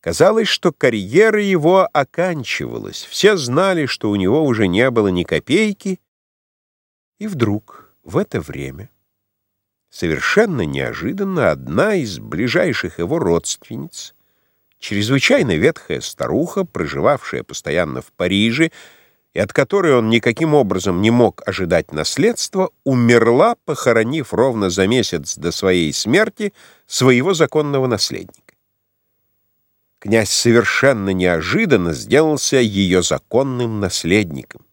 Казалось, что карьера его оканчивалась. Все знали, что у него уже не было ни копейки. И вдруг, в это время, совершенно неожиданно одна из ближайших его родственниц, чрезвычайно ветхая старуха, проживавшая постоянно в Париже, и от которой он никаким образом не мог ожидать наследства, умерла, похоронив ровно за месяц до своей смерти своего законного наследника. Князь совершенно неожиданно сделался ее законным наследником.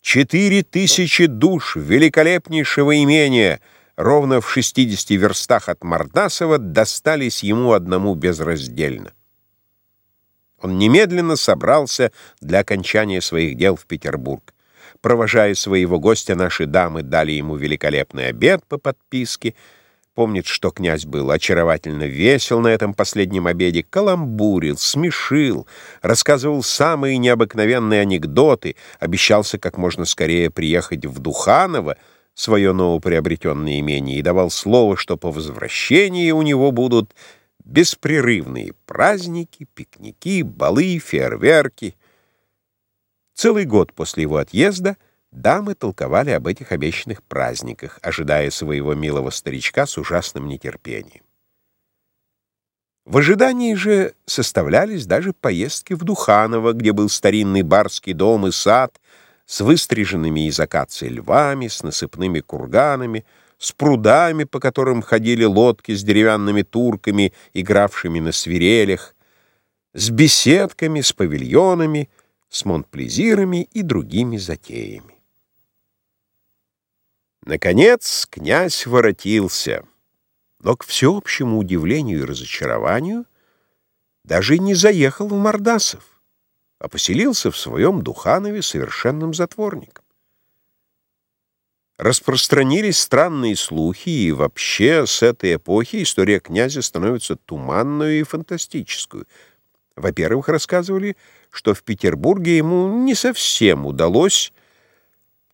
Четыре тысячи душ великолепнейшего имения, ровно в 60 верстах от Мордасова, достались ему одному безраздельно. Он немедленно собрался для окончания своих дел в Петербург. Провожая своего гостя, наши дамы дали ему великолепный обед по подписке. Помнит, что князь был очаровательно весел на этом последнем обеде, каламбурил, смешил, рассказывал самые необыкновенные анекдоты, обещался как можно скорее приехать в Духаново, свое новоприобретенное имение, и давал слово, что по возвращении у него будут Беспрерывные праздники, пикники, балы, фейерверки. Целый год после его отъезда дамы толковали об этих обещанных праздниках, ожидая своего милого старичка с ужасным нетерпением. В ожидании же составлялись даже поездки в Духаново, где был старинный барский дом и сад с выстриженными из акации львами, с насыпными курганами, с прудами, по которым ходили лодки с деревянными турками, игравшими на свирелях, с беседками, с павильонами, с монтплезирами и другими затеями. Наконец князь воротился, но к всеобщему удивлению и разочарованию даже не заехал в Мордасов, а поселился в своем Духанове совершенным затворником. Распространились странные слухи, и вообще с этой эпохи история князя становится туманную и фантастическую. Во-первых, рассказывали, что в Петербурге ему не совсем удалось,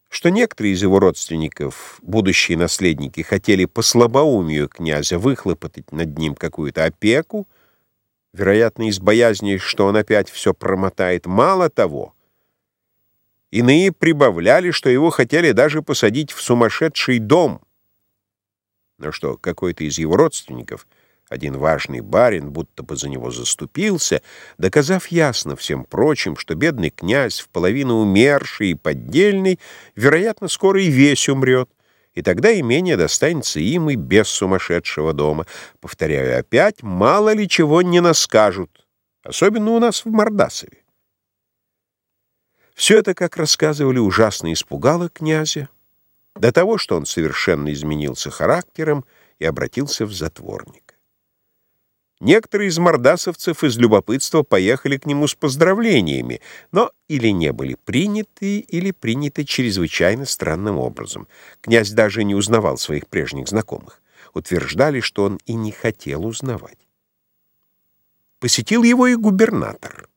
что некоторые из его родственников, будущие наследники, хотели по слабоумию князя выхлопотать над ним какую-то опеку, вероятно, из боязни, что он опять все промотает. Мало того — Иные прибавляли, что его хотели даже посадить в сумасшедший дом. Но что какой-то из его родственников, один важный барин, будто бы за него заступился, доказав ясно всем прочим, что бедный князь, в половину умерший и поддельный, вероятно, скоро и весь умрет, и тогда имение достанется им и без сумасшедшего дома. Повторяю опять, мало ли чего не наскажут, особенно у нас в Мордасове. Все это, как рассказывали, ужасно испугало князя, до того, что он совершенно изменился характером и обратился в затворника. Некоторые из мордасовцев из любопытства поехали к нему с поздравлениями, но или не были приняты, или приняты чрезвычайно странным образом. Князь даже не узнавал своих прежних знакомых. Утверждали, что он и не хотел узнавать. Посетил его и губернатор.